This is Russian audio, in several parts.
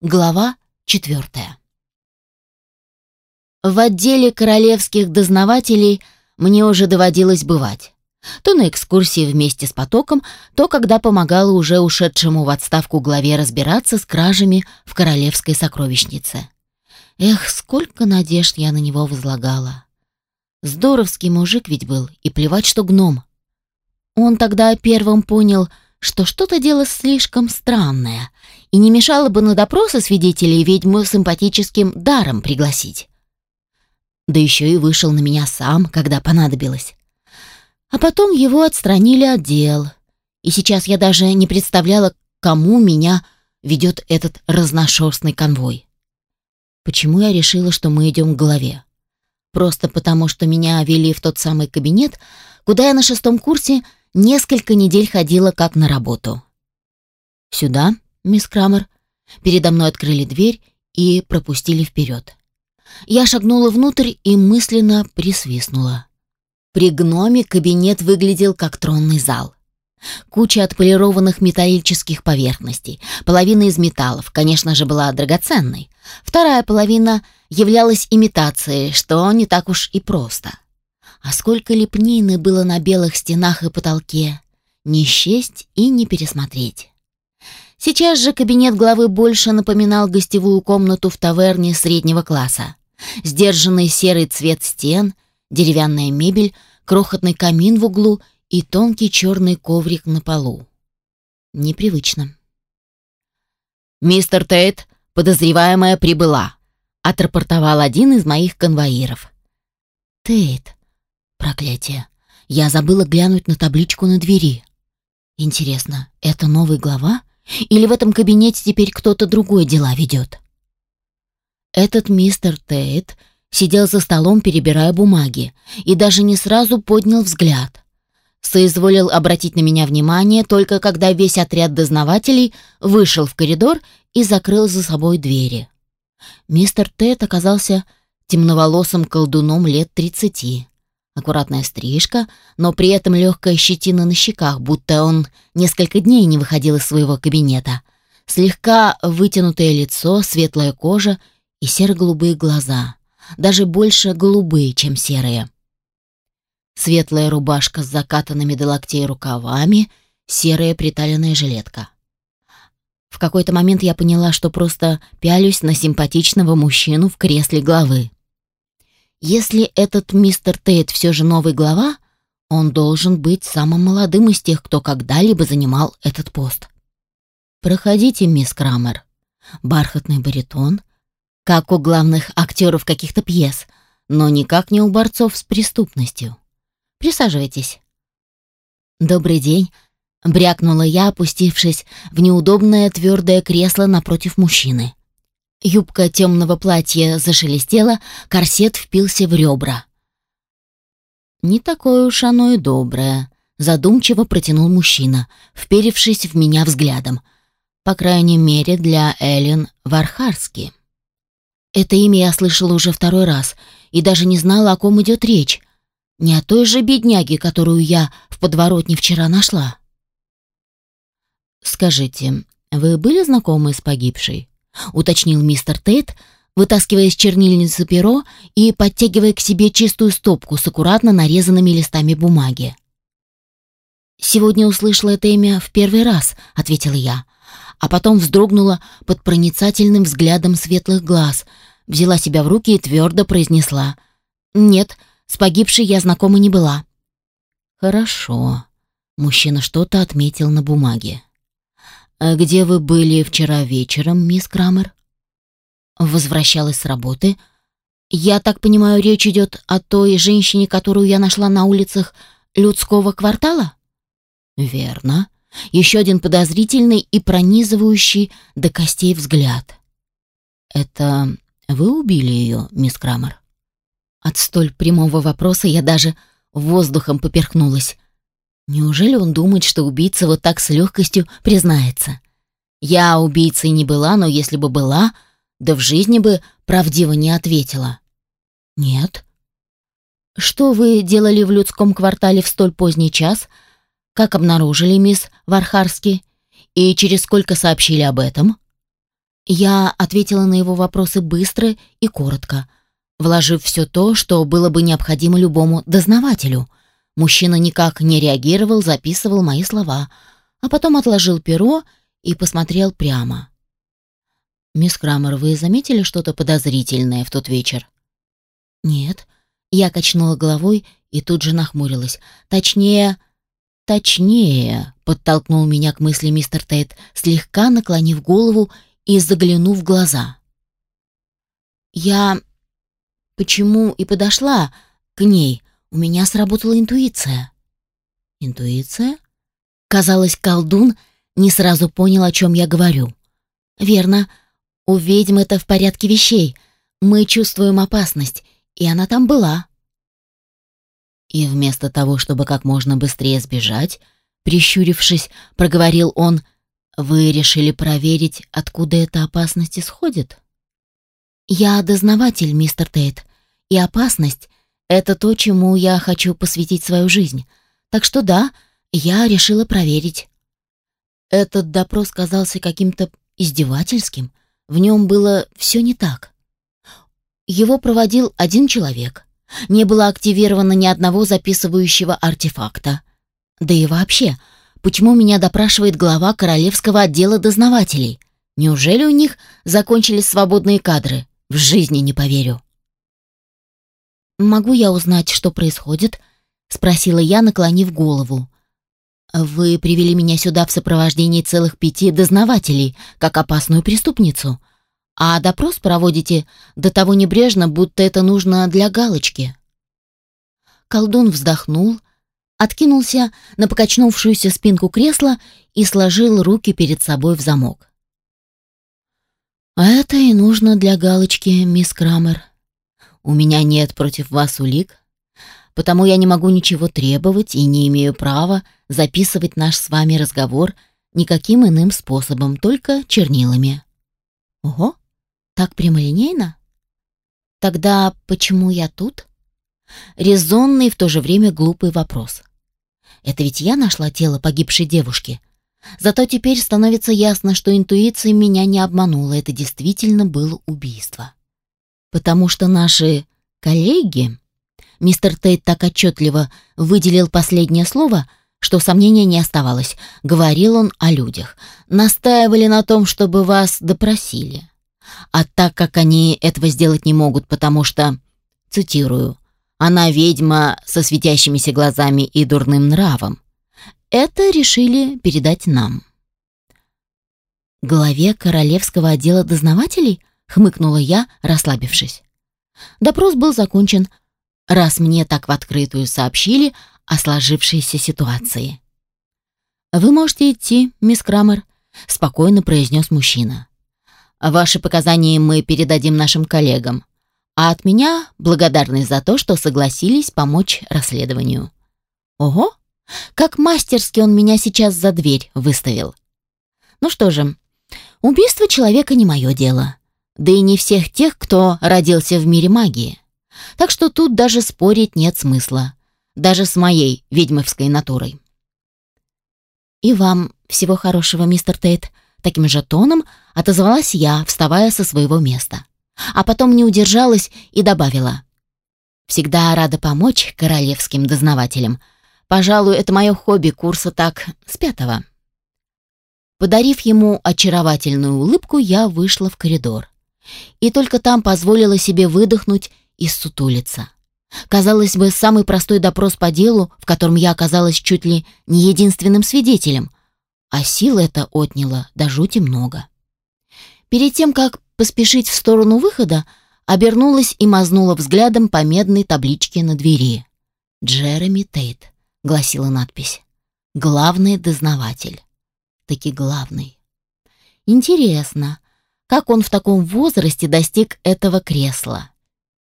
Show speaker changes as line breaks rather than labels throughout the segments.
Глава четвертая. В отделе королевских дознавателей мне уже доводилось бывать. То на экскурсии вместе с потоком, то когда помогала уже ушедшему в отставку главе разбираться с кражами в королевской сокровищнице. Эх, сколько надежд я на него возлагала. Здоровский мужик ведь был, и плевать, что гном. Он тогда первым понял, что что-то дело слишком странное, и не мешало бы на допросы свидетелей ведьму симпатическим даром пригласить. Да еще и вышел на меня сам, когда понадобилось. А потом его отстранили от дел, и сейчас я даже не представляла, кому меня ведет этот разношерстный конвой. Почему я решила, что мы идем к главе? Просто потому, что меня вели в тот самый кабинет, куда я на шестом курсе несколько недель ходила как на работу. «Сюда, мисс Крамер». Передо мной открыли дверь и пропустили вперед. Я шагнула внутрь и мысленно присвистнула. При гноме кабинет выглядел как тронный зал. Куча отполированных металлических поверхностей. Половина из металлов, конечно же, была драгоценной. Вторая половина являлась имитацией, что не так уж и просто. А сколько лепнины было на белых стенах и потолке. Не счесть и не пересмотреть. Сейчас же кабинет главы больше напоминал гостевую комнату в таверне среднего класса. Сдержанный серый цвет стен, деревянная мебель, крохотный камин в углу и тонкий черный коврик на полу. Непривычно.
«Мистер Тейт, подозреваемая прибыла», — отрапортовал один из моих конвоиров.
«Тейт, Проклятие. Я забыла глянуть на табличку на двери. Интересно, это новый глава? Или в этом кабинете теперь кто-то другой дела ведет? Этот мистер Тейт сидел за столом, перебирая бумаги, и даже не сразу поднял взгляд. Соизволил обратить на меня внимание только когда весь отряд дознавателей вышел в коридор и закрыл за собой двери. Мистер Тейт оказался темноволосым колдуном лет тридцати. Аккуратная стрижка, но при этом легкая щетина на щеках, будто он несколько дней не выходил из своего кабинета. Слегка вытянутое лицо, светлая кожа и серо-голубые глаза. Даже больше голубые, чем серые. Светлая рубашка с закатанными до локтей рукавами, серая приталенная жилетка. В какой-то момент я поняла, что просто пялюсь на симпатичного мужчину в кресле главы. Если этот мистер Тейт все же новый глава, он должен быть самым молодым из тех, кто когда-либо занимал этот пост. «Проходите, мисс Крамер». Бархатный баритон, как у главных актеров каких-то пьес, но никак не у борцов с преступностью. «Присаживайтесь». «Добрый день», — брякнула я, опустившись в неудобное твердое кресло напротив мужчины. Юбка темного платья зашелестела, корсет впился в ребра. «Не такое уж оно и доброе», — задумчиво протянул мужчина, вперевшись в меня взглядом. «По крайней мере, для Эллен Вархарски». Это имя я слышала уже второй раз и даже не знала, о ком идет речь. Не о той же бедняге, которую я в подворотне вчера нашла. «Скажите, вы были знакомы с погибшей?» — уточнил мистер Тейт, вытаскивая из чернильницы перо и подтягивая к себе чистую стопку с аккуратно нарезанными листами бумаги. «Сегодня услышала это имя в первый раз», — ответила я, а потом вздрогнула под проницательным взглядом светлых глаз, взяла себя в руки и твердо произнесла. «Нет, с погибшей я знакома не была». «Хорошо», — мужчина что-то отметил на бумаге. «А где вы были вчера вечером, мисс Крамер?» Возвращалась с работы. «Я так понимаю, речь идет о той женщине, которую я нашла на улицах людского квартала?» «Верно. Еще один подозрительный и пронизывающий до костей взгляд. Это вы убили ее, мисс Крамер?» От столь прямого вопроса я даже воздухом поперхнулась. Неужели он думает, что убийца вот так с легкостью признается? Я убийцей не была, но если бы была, да в жизни бы правдиво не ответила. Нет. Что вы делали в людском квартале в столь поздний час? Как обнаружили мисс Вархарски? И через сколько сообщили об этом? Я ответила на его вопросы быстро и коротко, вложив все то, что было бы необходимо любому дознавателю. Мужчина никак не реагировал, записывал мои слова, а потом отложил перо и посмотрел прямо. «Мисс Крамер, вы заметили что-то подозрительное в тот вечер?» «Нет». Я качнула головой и тут же нахмурилась. «Точнее...» «Точнее», — подтолкнул меня к мысли мистер Тейт, слегка наклонив голову и заглянув в глаза. «Я... почему и подошла к ней? У меня сработала интуиция». «Интуиция?» Казалось, колдун не сразу понял, о чем я говорю. «Верно. У ведьм это в порядке вещей. Мы чувствуем опасность, и она там была». И вместо того, чтобы как можно быстрее сбежать, прищурившись, проговорил он, «Вы решили проверить, откуда эта опасность исходит?» «Я дознаватель, мистер Тейт, и опасность — это то, чему я хочу посвятить свою жизнь. Так что да, я решила проверить». Этот допрос казался каким-то издевательским, в нем было все не так. Его проводил один человек. Не было активировано ни одного записывающего артефакта. Да и вообще, почему меня допрашивает глава королевского отдела дознавателей? Неужели у них закончились свободные кадры? В жизни не поверю. «Могу я узнать, что происходит?» — спросила я, наклонив голову. «Вы привели меня сюда в сопровождении целых пяти дознавателей, как опасную преступницу а допрос проводите до того небрежно, будто это нужно для галочки. Колдун вздохнул, откинулся на покачнувшуюся спинку кресла и сложил руки перед собой в замок. «А это и нужно для галочки, мисс Крамер. У меня нет против вас улик, потому я не могу ничего требовать и не имею права записывать наш с вами разговор никаким иным способом, только чернилами». «Ого!» Так прямолинейно? Тогда почему я тут? Резонный в то же время глупый вопрос. Это ведь я нашла тело погибшей девушки. Зато теперь становится ясно, что интуиция меня не обманула. Это действительно было убийство. Потому что наши коллеги... Мистер Тейт так отчетливо выделил последнее слово, что сомнения не оставалось. Говорил он о людях. Настаивали на том, чтобы вас допросили. А так как они этого сделать не могут, потому что, цитирую, «она ведьма со светящимися глазами и дурным нравом», это решили передать нам. «Главе королевского отдела дознавателей?» — хмыкнула я, расслабившись. Допрос был закончен, раз мне так в открытую сообщили о сложившейся ситуации. «Вы можете идти, мисс Крамер», — спокойно произнес мужчина. Ваши показания мы передадим нашим коллегам. А от меня благодарность за то, что согласились помочь расследованию. Ого, как мастерски он меня сейчас за дверь выставил. Ну что же, убийство человека не мое дело. Да и не всех тех, кто родился в мире магии. Так что тут даже спорить нет смысла. Даже с моей ведьмовской натурой. И вам всего хорошего, мистер Тейт. Таким же тоном отозвалась я, вставая со своего места. А потом не удержалась и добавила. «Всегда рада помочь королевским дознавателям. Пожалуй, это мое хобби курса так с пятого». Подарив ему очаровательную улыбку, я вышла в коридор. И только там позволила себе выдохнуть и сутулиться. Казалось бы, самый простой допрос по делу, в котором я оказалась чуть ли не единственным свидетелем, а сил это отняло до жути много. Перед тем, как поспешить в сторону выхода, обернулась и мазнула взглядом по медной табличке на двери. «Джереми Тейт», — гласила надпись. «Главный дознаватель». Таки главный. Интересно, как он в таком возрасте достиг этого кресла?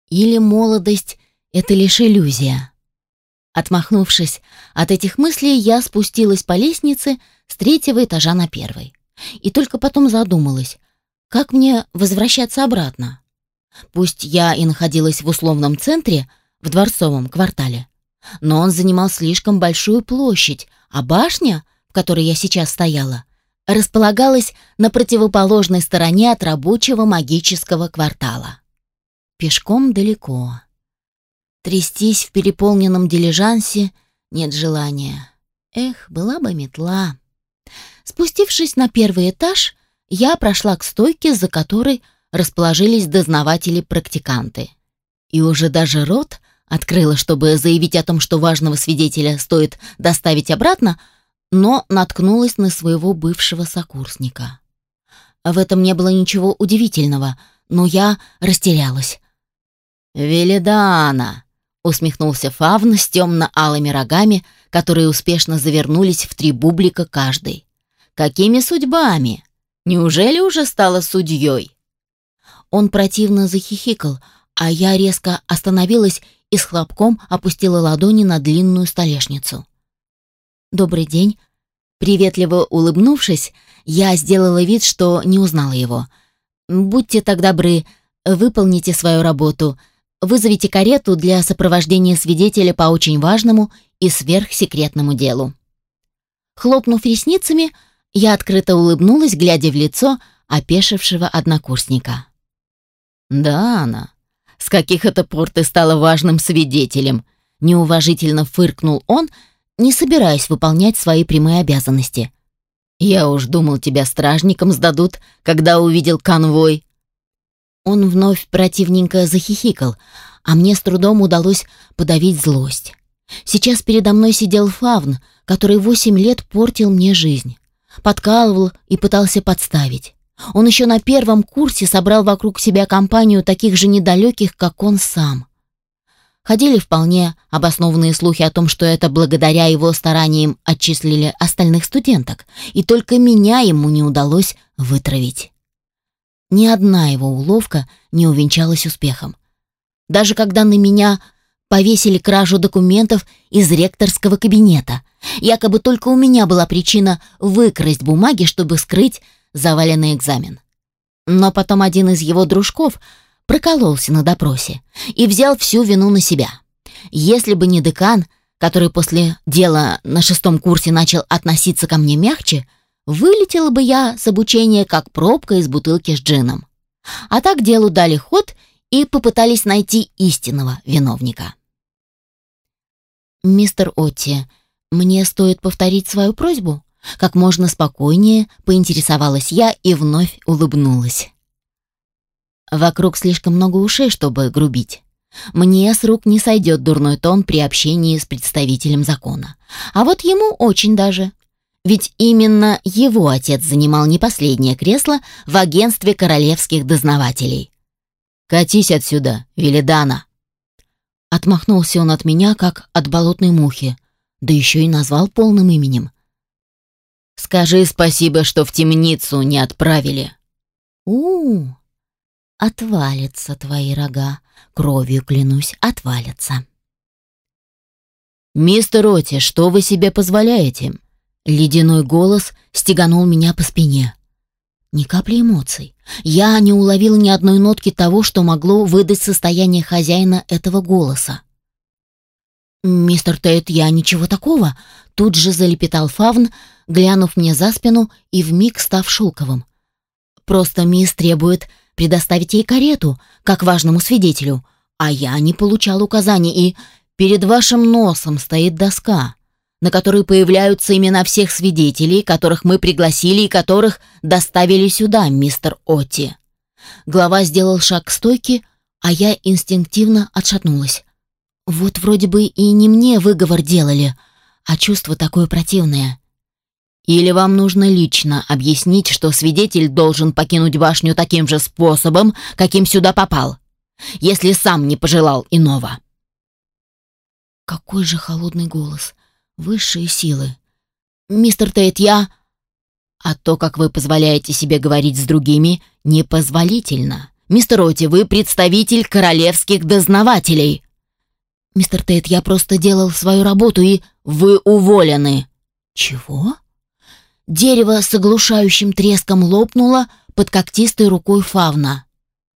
Или молодость — это лишь иллюзия? Отмахнувшись от этих мыслей, я спустилась по лестнице с третьего этажа на первый. И только потом задумалась, как мне возвращаться обратно. Пусть я и находилась в условном центре, в дворцовом квартале, но он занимал слишком большую площадь, а башня, в которой я сейчас стояла, располагалась на противоположной стороне от рабочего магического квартала. Пешком далеко. Трястись в переполненном дилижансе нет желания. Эх, была бы метла. Спустившись на первый этаж, я прошла к стойке, за которой расположились дознаватели-практиканты. И уже даже рот открыла, чтобы заявить о том, что важного свидетеля стоит доставить обратно, но наткнулась на своего бывшего сокурсника. В этом не было ничего удивительного, но я растерялась.
«Велидана!» — усмехнулся Фавн с темно-алыми рогами, которые успешно завернулись в три бублика каждый. «Какими судьбами? Неужели уже стала судьей?»
Он противно захихикал, а я резко остановилась и с хлопком опустила ладони на длинную столешницу. «Добрый день». Приветливо улыбнувшись, я сделала вид, что не узнала его. «Будьте так добры, выполните свою работу. Вызовите карету для сопровождения свидетеля по очень важному и сверхсекретному делу». Хлопнув ресницами, я открыто улыбнулась, глядя в лицо опешившего однокурсника.
«Да, она. С каких это пор ты стала важным свидетелем?» Неуважительно фыркнул он, не собираясь выполнять свои прямые обязанности. «Я уж думал, тебя стражникам сдадут, когда увидел конвой».
Он вновь противненько захихикал, а мне с трудом удалось подавить злость. Сейчас передо мной сидел Фавн, который восемь лет портил мне жизнь. Подкалывал и пытался подставить. Он еще на первом курсе собрал вокруг себя компанию таких же недалеких, как он сам. Ходили вполне обоснованные слухи о том, что это благодаря его стараниям отчислили остальных студенток, и только меня ему не удалось вытравить. Ни одна его уловка не увенчалась успехом. Даже когда на меня повесили кражу документов из ректорского кабинета, якобы только у меня была причина выкрасть бумаги, чтобы скрыть заваленный экзамен. Но потом один из его дружков прокололся на допросе и взял всю вину на себя. Если бы не декан, который после дела на шестом курсе начал относиться ко мне мягче, вылетела бы я с обучения как пробка из бутылки с джином. А так делу дали ход и попытались найти истинного виновника. «Мистер Отти, мне стоит повторить свою просьбу?» Как можно спокойнее поинтересовалась я и вновь улыбнулась. Вокруг слишком много ушей, чтобы грубить. Мне с рук не сойдет дурной тон при общении с представителем закона. А вот ему очень даже. Ведь именно его отец занимал не последнее кресло в агентстве королевских дознавателей. «Катись отсюда, Велидана!» Отмахнулся он от меня, как от болотной мухи, да еще и назвал полным именем. Скажи спасибо, что в темницу не отправили. У, -у, -у отвалятся твои рога, кровью клянусь, отвалятся. Мистер Роти, что вы себе позволяете? Ледяной голос стеганул меня по спине. Ни капли эмоций. Я не уловил ни одной нотки того, что могло выдать состояние хозяина этого голоса. «Мистер Тейт, я ничего такого», — тут же залепетал Фавн, глянув мне за спину и вмиг став шелковым. «Просто мисс требует предоставить ей карету, как важному свидетелю, а я не получал указаний, и перед вашим носом стоит доска, на которой появляются имена всех свидетелей, которых мы пригласили и которых доставили сюда, мистер Отти». Глава сделал шаг к стойке, а я инстинктивно отшатнулась. Вот вроде бы и не мне выговор делали, а чувство такое противное. Или вам нужно лично объяснить, что свидетель должен покинуть башню таким же способом, каким сюда попал, если сам не пожелал иного?» Какой же холодный голос. Высшие силы. «Мистер Тейт, я...» «А то, как вы позволяете себе говорить с другими, непозволительно. Мистер Оти, вы представитель королевских дознавателей». «Мистер Тейт, я просто делал свою работу и...» «Вы уволены». «Чего?» Дерево с оглушающим треском лопнуло под когтистой рукой фавна.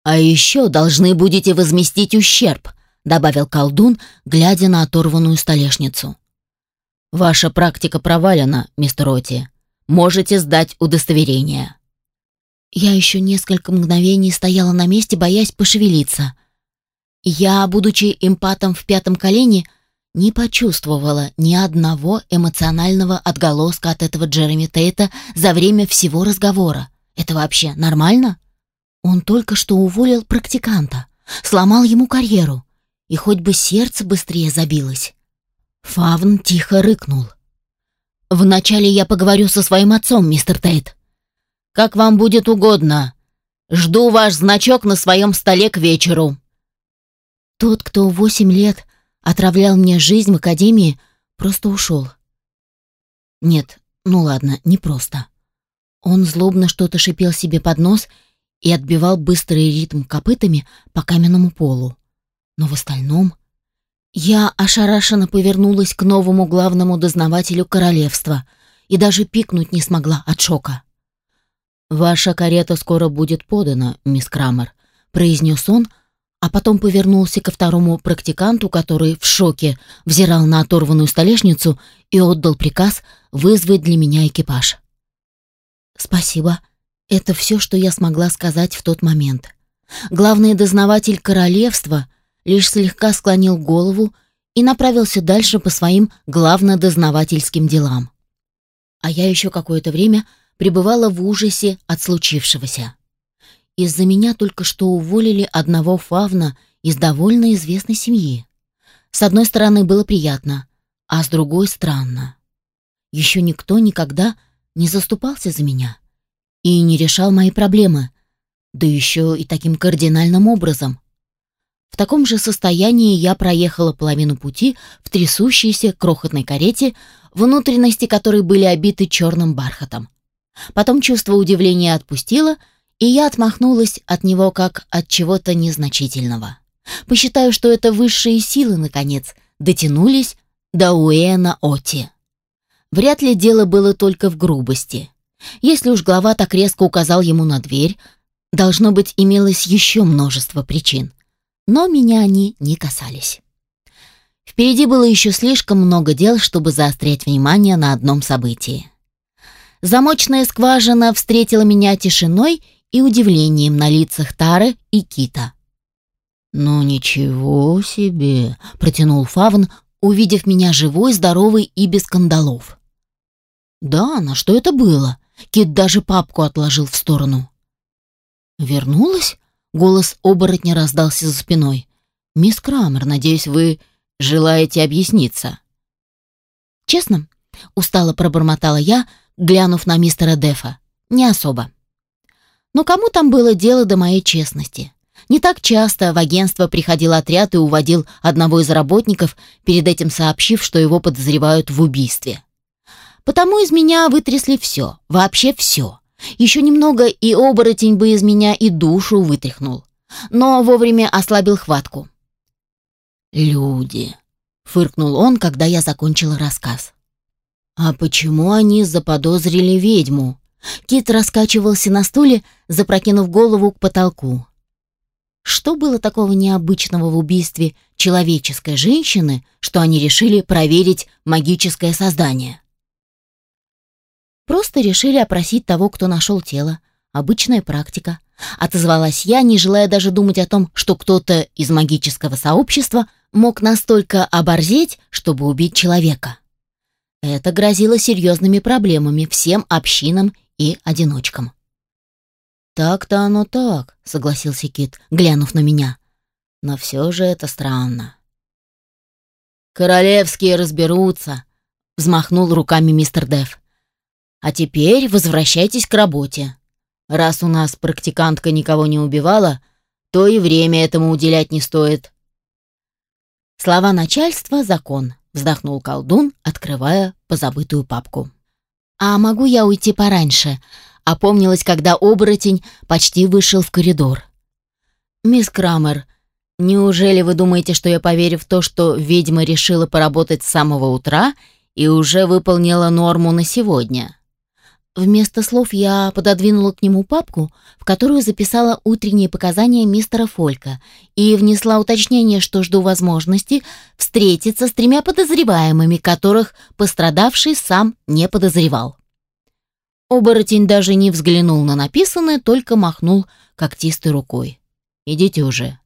«А еще должны будете возместить ущерб», — добавил колдун, глядя на оторванную столешницу. «Ваша практика провалена, мистер Оти.
можете сдать удостоверение».
Я еще несколько мгновений стояла на месте, боясь пошевелиться. Я, будучи эмпатом в пятом колене, не почувствовала ни одного эмоционального отголоска от этого Джереми Тейта за время всего разговора. Это вообще нормально? Он только что уволил практиканта, сломал ему карьеру, и хоть бы сердце быстрее забилось. Фавн тихо рыкнул. «Вначале я поговорю со своим отцом, мистер Тейт».
«Как вам будет угодно. Жду ваш значок на своем столе к вечеру».
Тот, кто восемь лет отравлял мне жизнь в академии, просто ушел. Нет, ну ладно, не просто. Он злобно что-то шипел себе под нос и отбивал быстрый ритм копытами по каменному полу. Но в остальном я ошарашенно повернулась к новому главному дознавателю королевства и даже пикнуть не смогла от шока. «Ваша карета скоро будет подана, мисс Крамер», — произнес он, а потом повернулся ко второму практиканту, который в шоке взирал на оторванную столешницу и отдал приказ вызвать для меня экипаж. «Спасибо. Это все, что я смогла сказать в тот момент. Главный дознаватель королевства — лишь слегка склонил голову и направился дальше по своим главнодознавательским делам. А я еще какое-то время пребывала в ужасе от случившегося. Из-за меня только что уволили одного фавна из довольно известной семьи. С одной стороны, было приятно, а с другой — странно. Еще никто никогда не заступался за меня и не решал мои проблемы, да еще и таким кардинальным образом. В таком же состоянии я проехала половину пути в трясущейся крохотной карете, внутренности которой были обиты черным бархатом. Потом чувство удивления отпустило, и я отмахнулась от него как от чего-то незначительного. Посчитаю, что это высшие силы, наконец, дотянулись до Уэна Оти. Вряд ли дело было только в грубости. Если уж глава так резко указал ему на дверь, должно быть, имелось еще множество причин но меня они не касались. Впереди было еще слишком много дел, чтобы заострять внимание на одном событии. Замочная скважина встретила меня тишиной и удивлением на лицах Тары и Кита. «Ну ничего себе!» — протянул Фавн, увидев меня живой, здоровый и без кандалов. «Да, на что это было?» Кит даже папку отложил в сторону. «Вернулась?» Голос оборотня раздался за спиной. «Мисс Крамер, надеюсь, вы желаете объясниться?» «Честно?» — устало пробормотала я, глянув на мистера Дефа. «Не особо». Но кому там было дело до моей честности? Не так часто в агентство приходил отряд и уводил одного из работников, перед этим сообщив, что его подозревают в убийстве. Потому из меня вытрясли все, вообще все. Еще немного, и оборотень бы из меня и душу вытряхнул. Но вовремя ослабил хватку. «Люди», — фыркнул он, когда я закончила рассказ. «А почему они заподозрили ведьму?» Кит раскачивался на стуле, запрокинув голову к потолку. Что было такого необычного в убийстве человеческой женщины, что они решили проверить магическое создание? Просто решили опросить того, кто нашел тело. Обычная практика. Отозвалась я, не желая даже думать о том, что кто-то из магического сообщества мог настолько оборзеть, чтобы убить человека. Это грозило серьезными проблемами всем общинам и одиночкам. «Так-то оно так», — согласился Кит, глянув на меня. «Но все же это странно». «Королевские разберутся», — взмахнул руками мистер Дев. А теперь возвращайтесь к работе. Раз у нас практикантка никого не убивала, то и время этому уделять не стоит. Слова начальства — закон, вздохнул колдун, открывая позабытую папку. А могу я уйти пораньше? Опомнилась, когда оборотень почти вышел в коридор. Мисс Крамер, неужели вы думаете, что я поверю в то, что ведьма решила поработать с самого утра и уже выполнила норму на сегодня? Вместо слов я пододвинула к нему папку, в которую записала утренние показания мистера Фолька и внесла уточнение, что жду возможности встретиться с тремя подозреваемыми, которых пострадавший сам не подозревал.
Оборотень даже не взглянул на написанное, только махнул когтистой рукой. «Идите уже.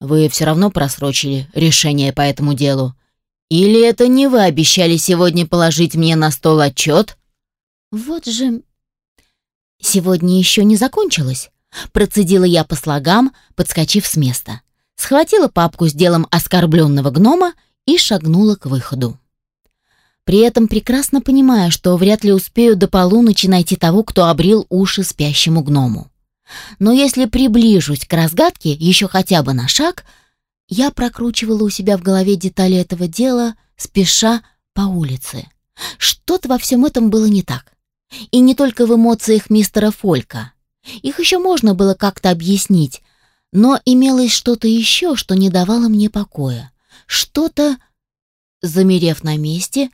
Вы все равно просрочили решение по этому делу. Или это не вы обещали сегодня положить мне на стол отчет?»
«Вот же...» «Сегодня еще не закончилось», — процедила я по слогам, подскочив с места. Схватила папку с делом оскорбленного гнома и шагнула к выходу. При этом прекрасно понимая, что вряд ли успею до полуночи найти того, кто обрил уши спящему гному. Но если приближусь к разгадке еще хотя бы на шаг, я прокручивала у себя в голове детали этого дела, спеша по улице. Что-то во всем этом было не так. И не только в эмоциях мистера Фолька. Их еще можно было как-то объяснить, но имелось что-то еще, что не давало мне покоя. Что-то... Замерев на месте,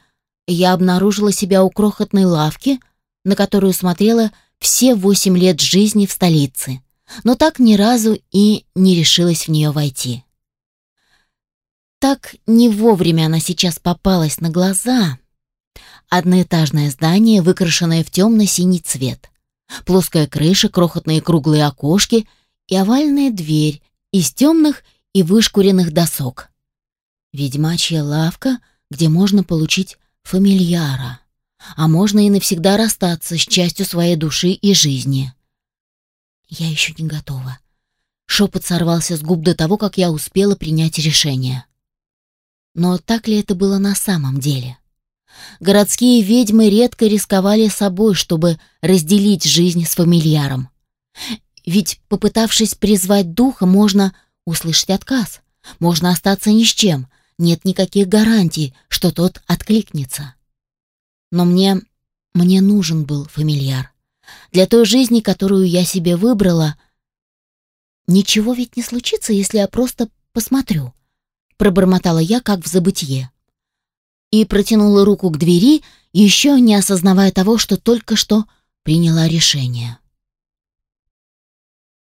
я обнаружила себя у крохотной лавки, на которую смотрела все восемь лет жизни в столице, но так ни разу и не решилась в нее войти. Так не вовремя она сейчас попалась на глаза. Одноэтажное здание, выкрашенное в темно-синий цвет. Плоская крыша, крохотные круглые окошки и овальная дверь из темных и вышкуренных досок. Ведьмачья лавка, где можно получить фамильяра, а можно и навсегда расстаться с частью своей души и жизни. Я еще не готова. Шепот сорвался с губ до того, как я успела принять решение. Но так ли это было на самом деле? Городские ведьмы редко рисковали собой, чтобы разделить жизнь с фамильяром. Ведь, попытавшись призвать духа, можно услышать отказ, можно остаться ни с чем, нет никаких гарантий, что тот откликнется. Но мне... мне нужен был фамильяр. Для той жизни, которую я себе выбрала, ничего ведь не случится, если я просто посмотрю. Пробормотала я, как в забытье. И протянула руку к двери, еще не осознавая того, что только что приняла решение.